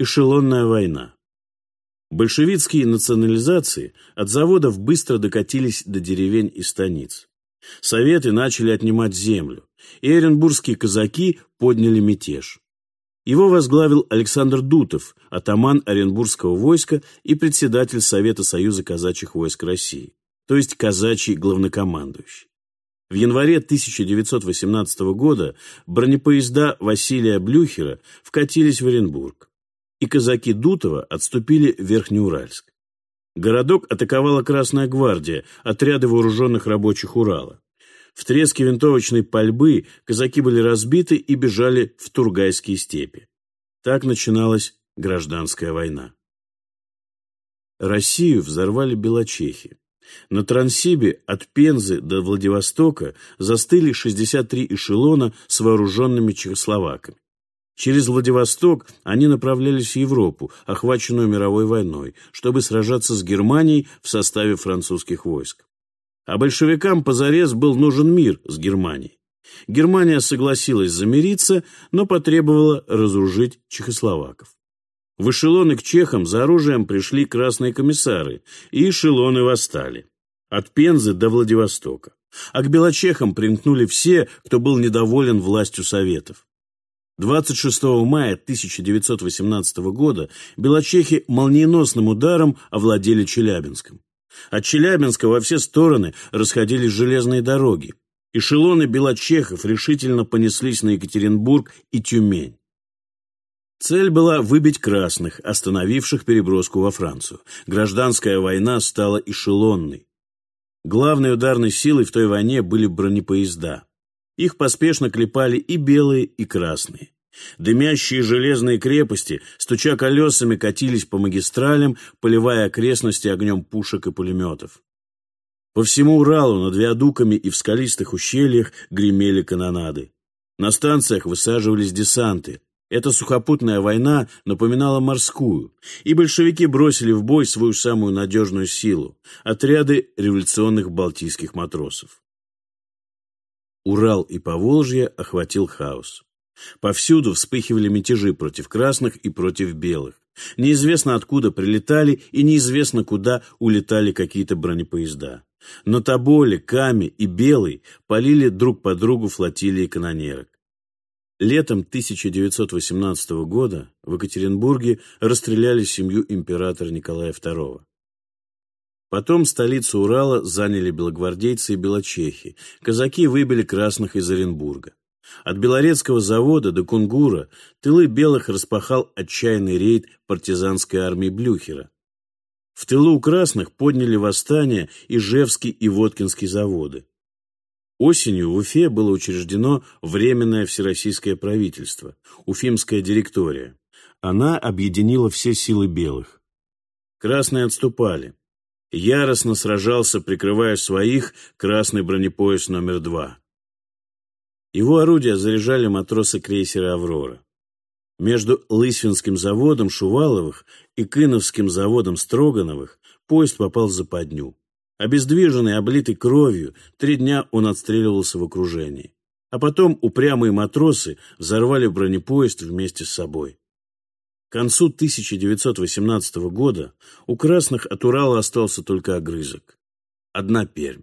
Эшелонная война. Большевистские национализации от заводов быстро докатились до деревень и станиц. Советы начали отнимать землю, и оренбургские казаки подняли мятеж. Его возглавил Александр Дутов, атаман Оренбургского войска и председатель Совета Союза казачьих войск России, то есть казачий главнокомандующий. В январе 1918 года бронепоезда Василия Блюхера вкатились в Оренбург, и казаки Дутова отступили в Верхнеуральск. Городок атаковала Красная гвардия, отряды вооруженных рабочих Урала. В треске винтовочной пальбы казаки были разбиты и бежали в Тургайские степи. Так начиналась гражданская война. Россию взорвали белочехи. На Транссибе от Пензы до Владивостока застыли 63 эшелона с вооруженными чехословаками. Через Владивосток они направлялись в Европу, охваченную мировой войной, чтобы сражаться с Германией в составе французских войск. А большевикам позарез был нужен мир с Германией. Германия согласилась замириться, но потребовала разоружить чехословаков. В эшелоны к чехам за оружием пришли красные комиссары, и эшелоны восстали. От Пензы до Владивостока. А к белочехам примкнули все, кто был недоволен властью Советов. 26 мая 1918 года белочехи молниеносным ударом овладели Челябинском. От Челябинска во все стороны расходились железные дороги. Эшелоны белочехов решительно понеслись на Екатеринбург и Тюмень. Цель была выбить красных, остановивших переброску во Францию. Гражданская война стала эшелонной. Главной ударной силой в той войне были бронепоезда. Их поспешно клепали и белые, и красные. Дымящие железные крепости, стуча колесами, катились по магистралям, поливая окрестности огнем пушек и пулеметов. По всему Уралу над виадуками и в скалистых ущельях гремели канонады. На станциях высаживались десанты, эта сухопутная война напоминала морскую, и большевики бросили в бой свою самую надежную силу – отряды революционных балтийских матросов. Урал и Поволжье охватил хаос. Повсюду вспыхивали мятежи против красных и против белых. Неизвестно откуда прилетали и неизвестно куда улетали какие-то бронепоезда. Но Тоболи, Ками и Белый полили друг по другу флотилии канонерок. Летом 1918 года в Екатеринбурге расстреляли семью императора Николая II. Потом столицу Урала заняли белогвардейцы и белочехи. Казаки выбили красных из Оренбурга. От Белорецкого завода до Кунгура тылы белых распахал отчаянный рейд партизанской армии Блюхера. В тылу у красных подняли восстание Ижевский и Воткинский заводы. Осенью в Уфе было учреждено Временное Всероссийское правительство, Уфимская директория. Она объединила все силы белых. Красные отступали. Яростно сражался, прикрывая своих, красный бронепояс номер два. Его орудия заряжали матросы крейсера «Аврора». Между Лысвинским заводом Шуваловых и Кыновским заводом Строгановых поезд попал в западню. Обездвиженный, облитый кровью, три дня он отстреливался в окружении. А потом упрямые матросы взорвали бронепоезд вместе с собой. К концу 1918 года у красных от Урала остался только огрызок. Одна Пермь.